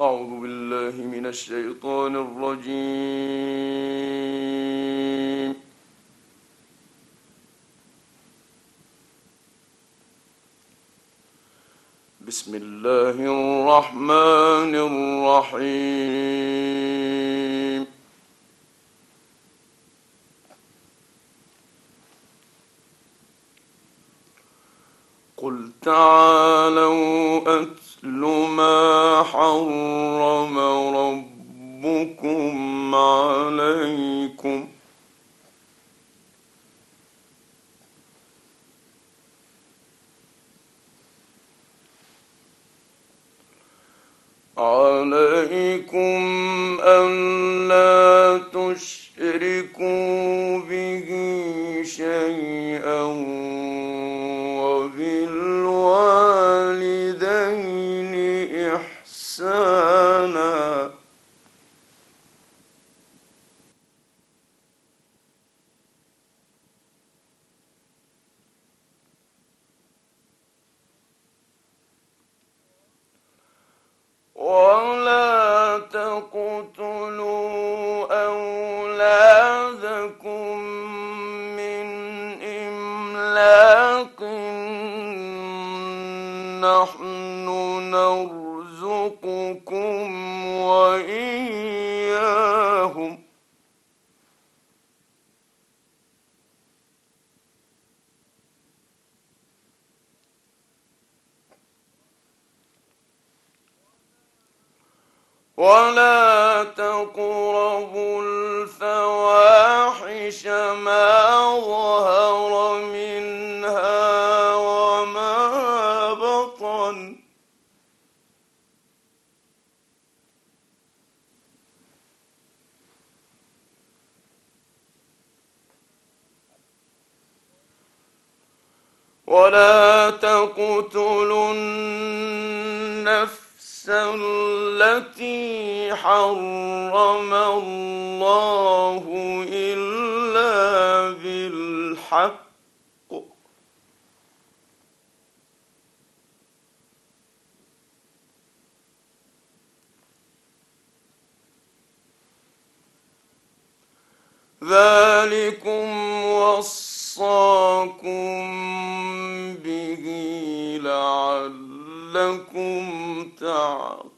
أعوذ بالله من الشيطان الرجيم. بسم الله الرحمن الرحيم. قل تعالوا أتل ما حرم ربكم عليكم. عليكم ألا تشركوا به شيئا. ولا تقربوا الفواحش ما ظهر منها وما بطن ولا تقتلوا التي حرم الله إلا بالحق. ذلكم وصاكم به لعلكم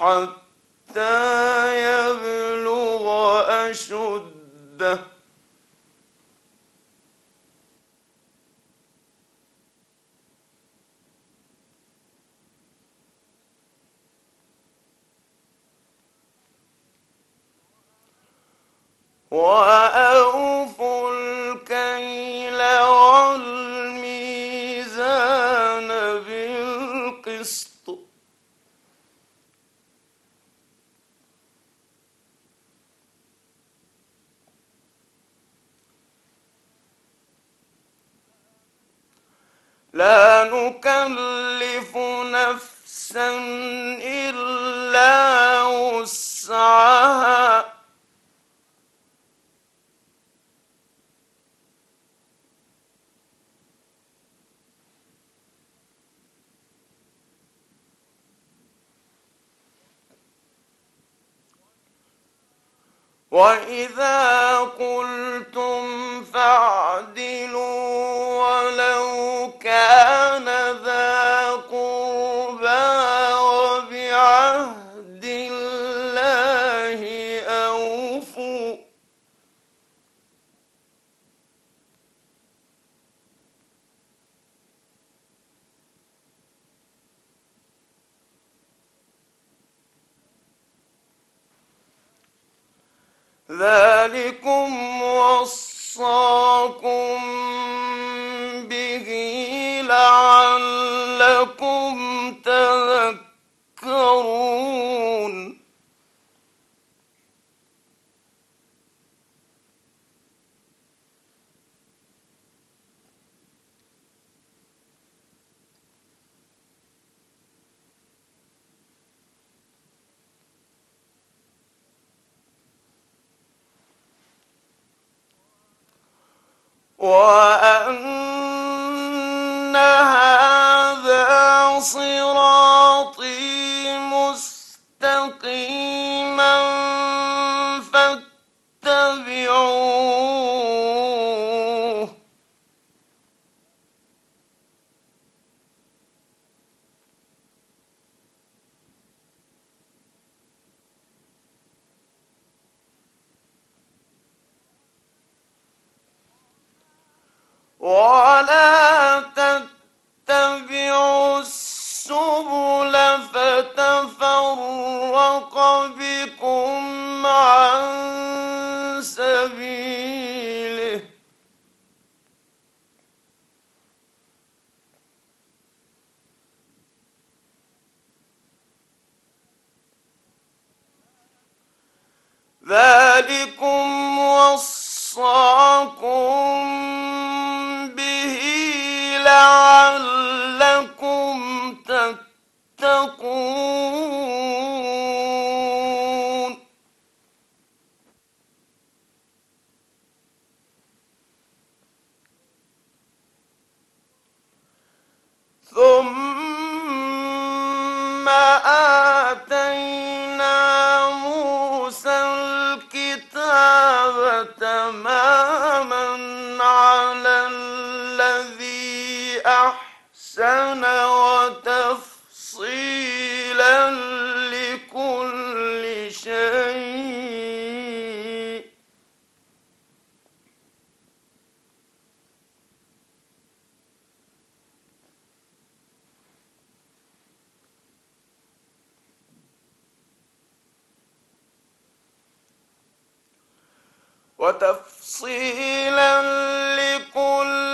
حتى يبلغ أشده. وأوفوا وإذا قلتم ذلكم وصاكم به لعلكم تذكرون. وأن هذا صراطي ذلكم وصاكم به لعلكم تتقون. أحسن وتفصيلا لكل شيء. وتفصيلا لكل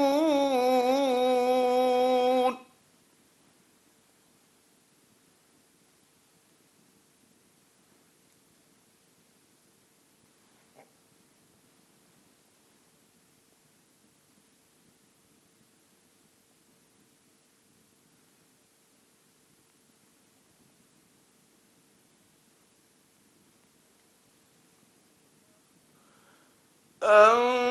嗯。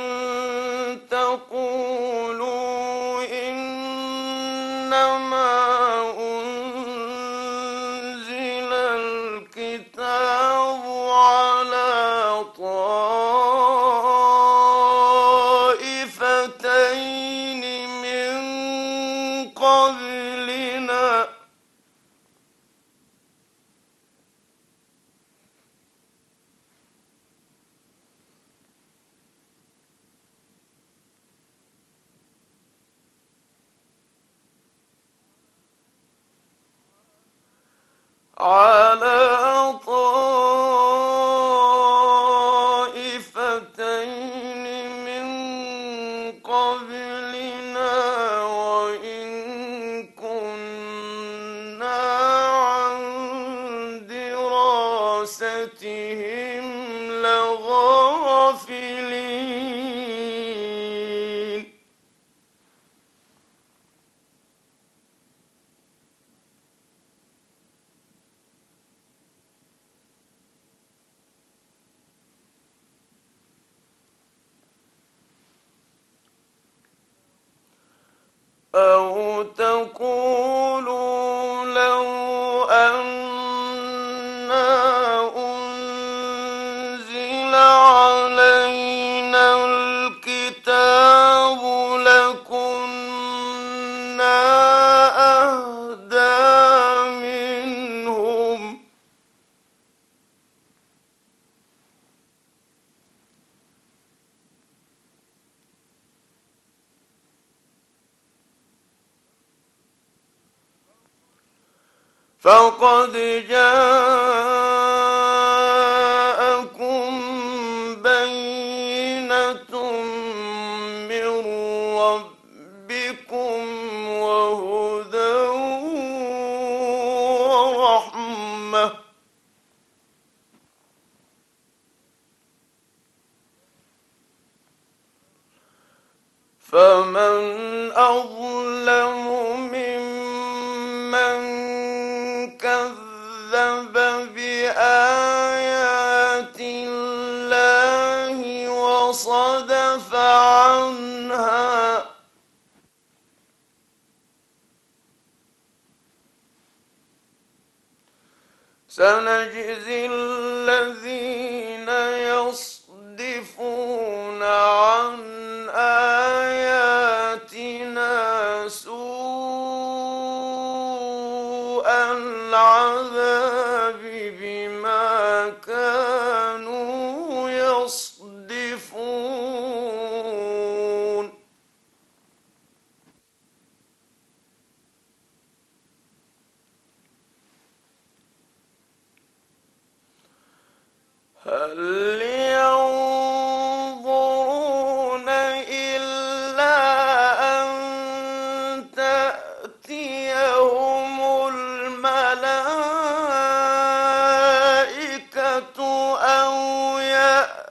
دراستهم لغافلين. أو فقد جاء سنجزي الذين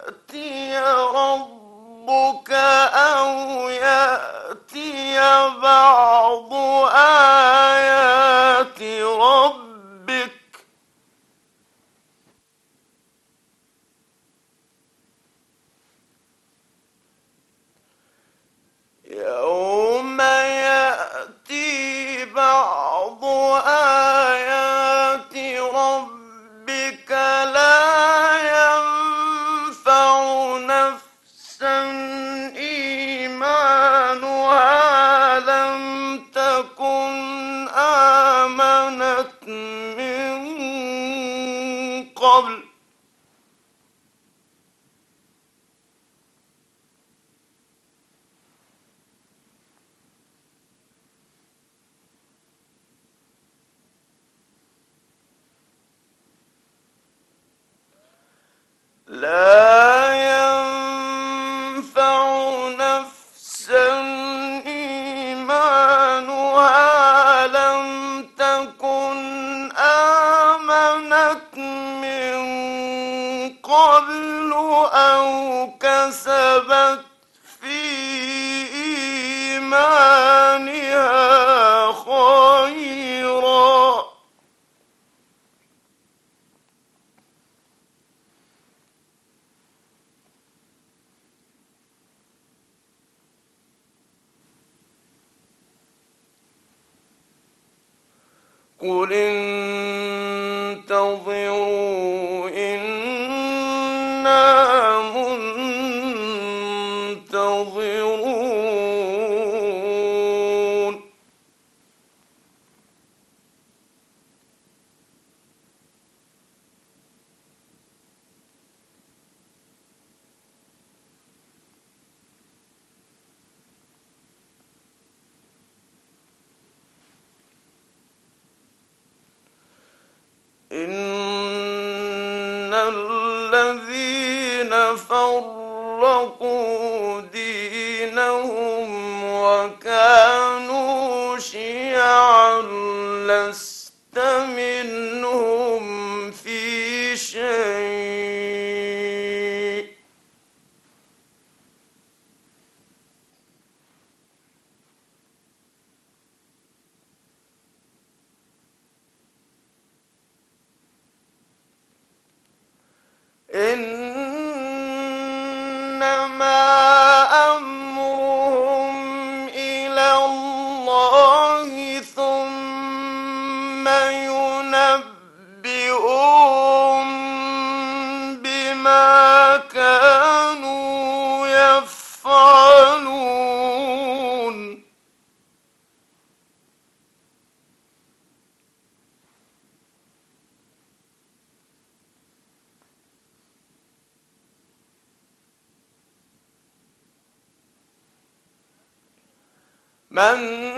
يأتي ربك أو يأتي بعض آيات ربك؟ يوم يأتي بعض آيات إن الذين فرقوا لست منهم في شيء. إن من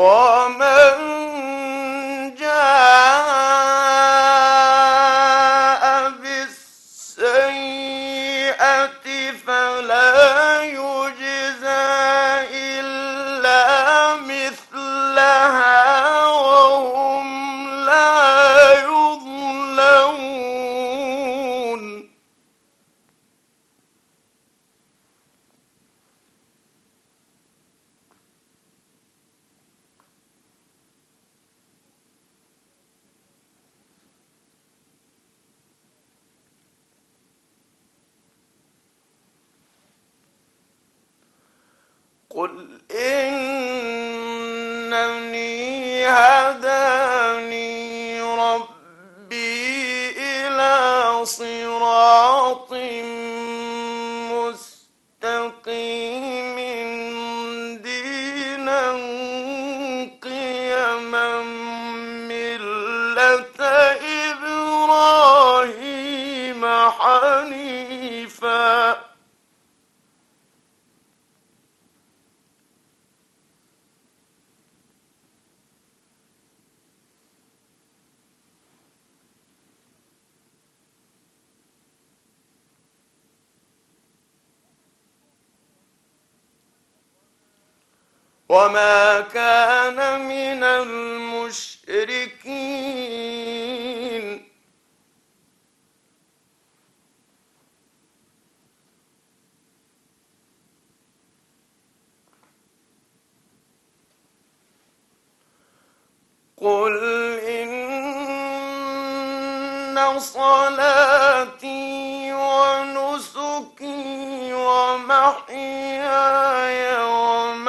Oh. قل إنني وما كان من المشركين قل إن صلاتي ونسكي ومحياي ومماتي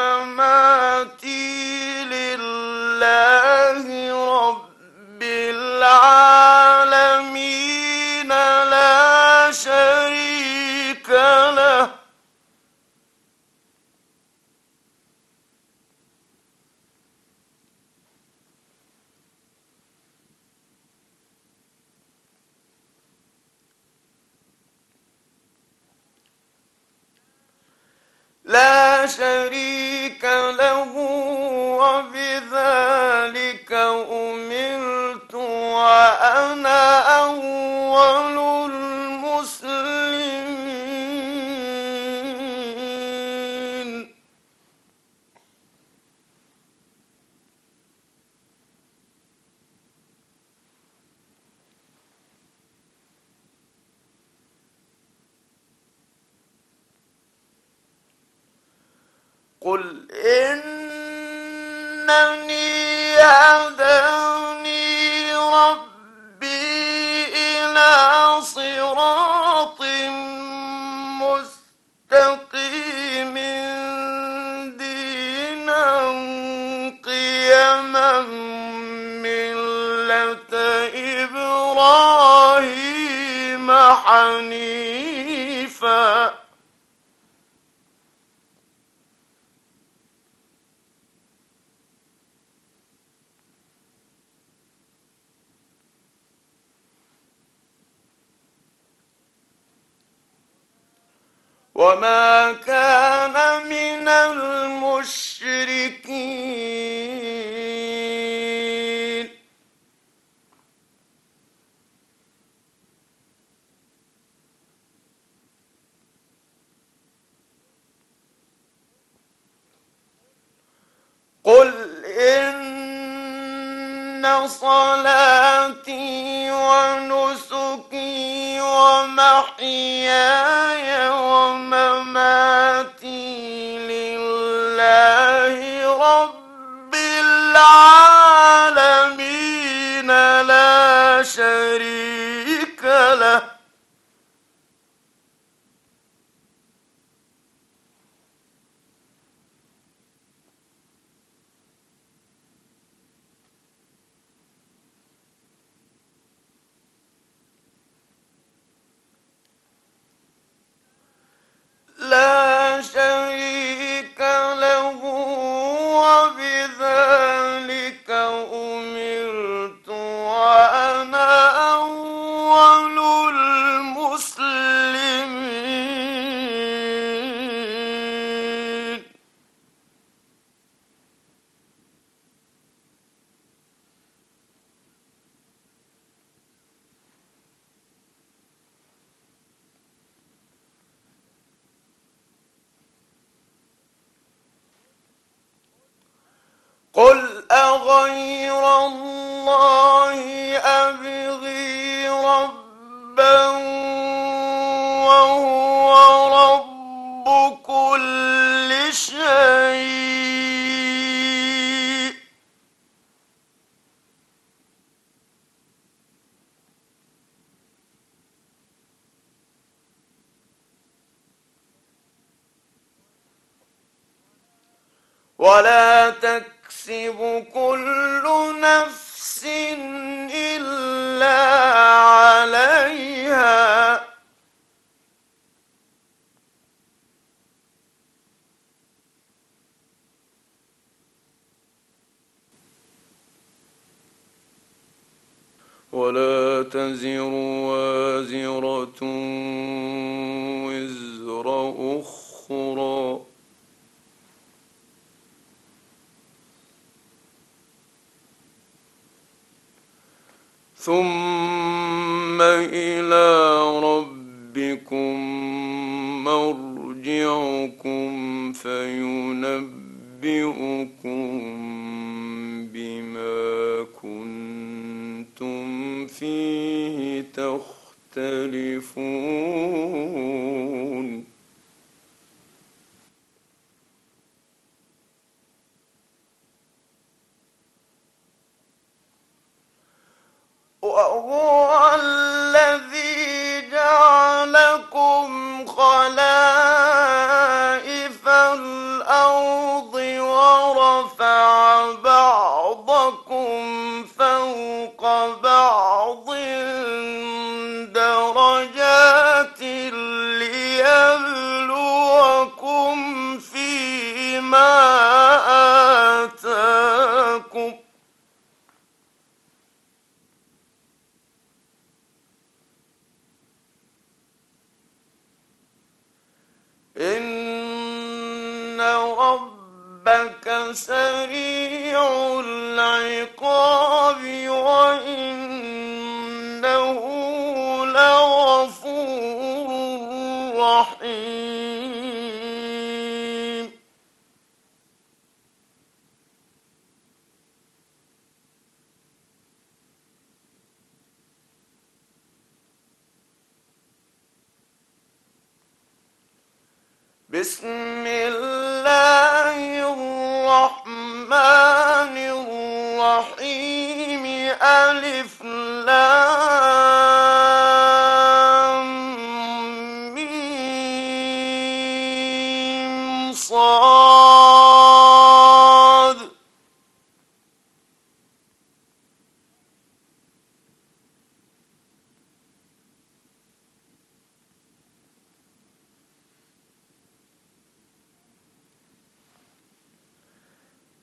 رب العالمين لا شريك له. لا شريك وأنا أول ومحياي ومماتي لله رب العالمين لا شريك له لا شريك له قل أغير الله عليها. ولا تزر وازرة وزر أخرى. ثم إلى ربكم مرجعكم فينبئكم بما كنتم فيه تختلفون. وهو لغفور رحيم.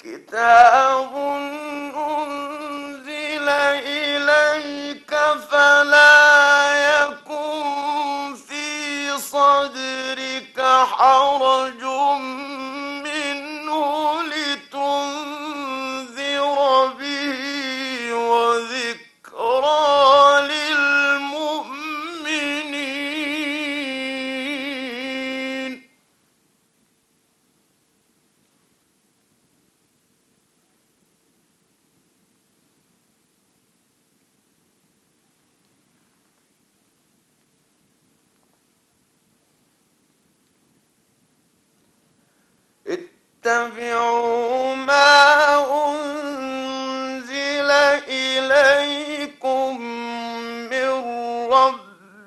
كتاب أنزل إليك فلا يكن في صدرك حرج.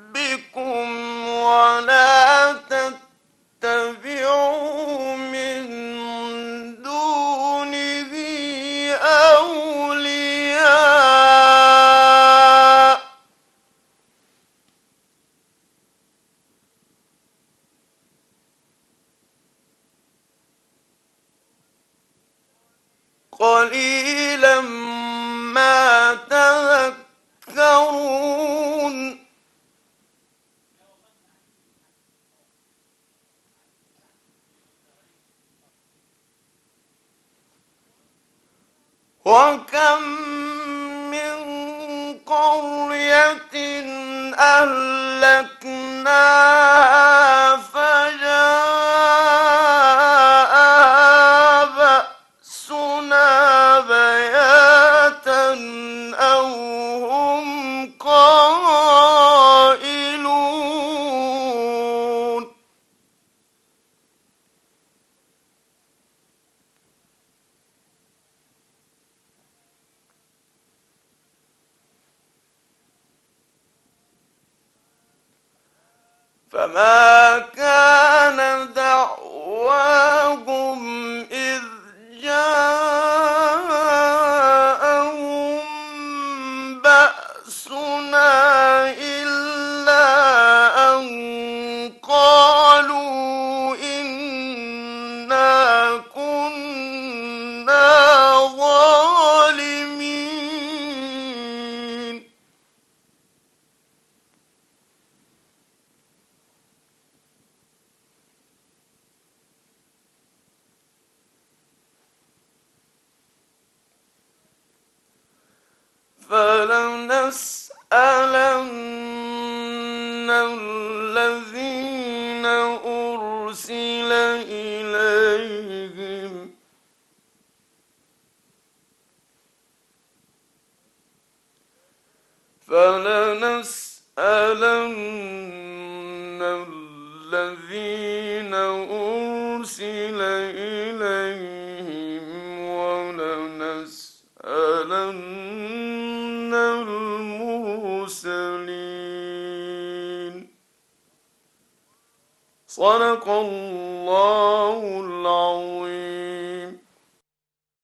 ربكم ولا فلنسألن المرسلين صدق الله العظيم